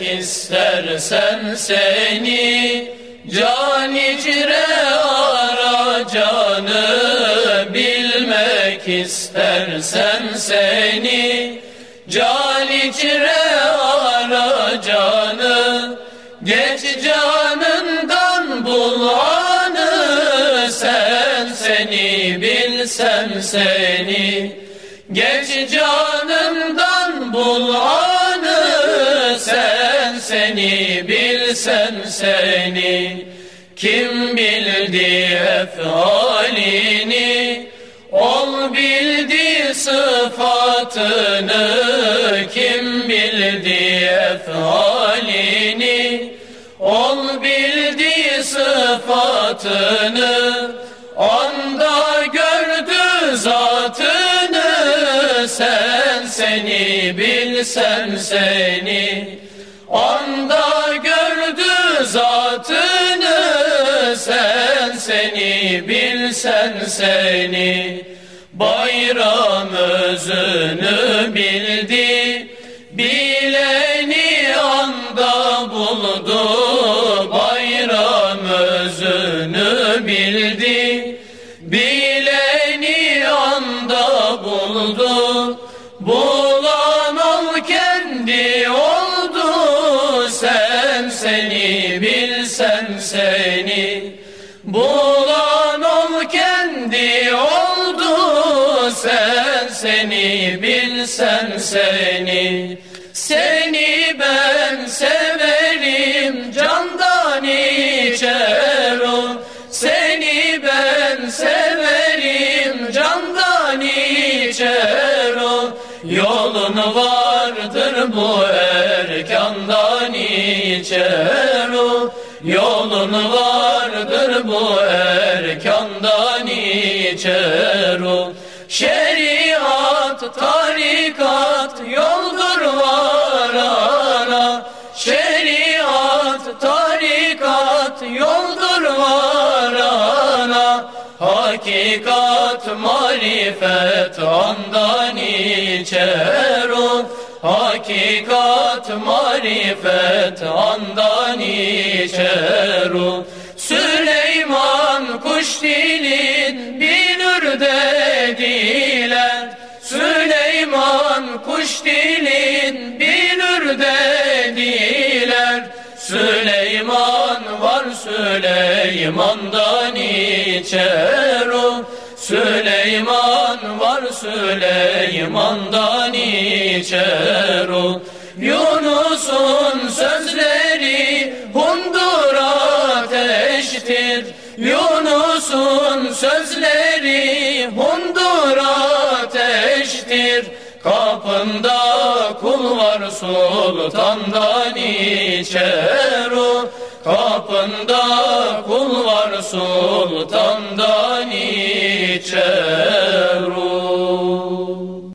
bilmek istersen seni Can icre ara canı bilmek istersen seni. Can icre ara canı Geç canından bul anı. Sen seni bilsen seni Geç canından bul anı Sen seni bilsen seni. Kim bildi efalini Ol bildi sıfatını. Kim bildi efalini Ol bildi sıfatını. Anda gördü zatını. Sen seni bilsen seni Anda gördü zatını Sen seni bilsen seni. Bayram özünü bildi Bileni anda buldu bilsen seni. Bulan ol kendi oldu Sen seni bilsen seni. Seni ben severim candan içer o. Seni ben severim candan içer o. Yolun vardır bu erkandan içer o Yolun vardır bu erkandan içer o? Şeriat, tarikat yoldur varana Şeriat, tarikat yoldur varana Hakikat, marifet andan içer o Hakikat, marifet andan içer o Süleyman kuş dilin bilir dediler Süleyman kuş dilin bilir dediler Süleyman var Süleyman'dan içer o Süleyman var Süleyman'dan içer o Yunus'un sözleri hundur ateştir. Yunus'un sözleri hundur ateştir. Kapında kul var sultandan içer o Kapında kul var sultandan içer